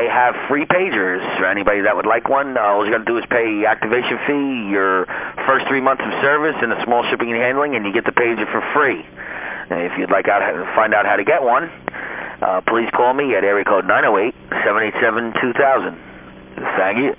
I have free pagers for anybody that would like one. Uh, all you got to do is pay activation fee, your first three months of service, and a small shipping and handling, and you get the pager for free. If you'd like out find out how to get one,、uh, please call me at area code 908-787-2000. Thank you.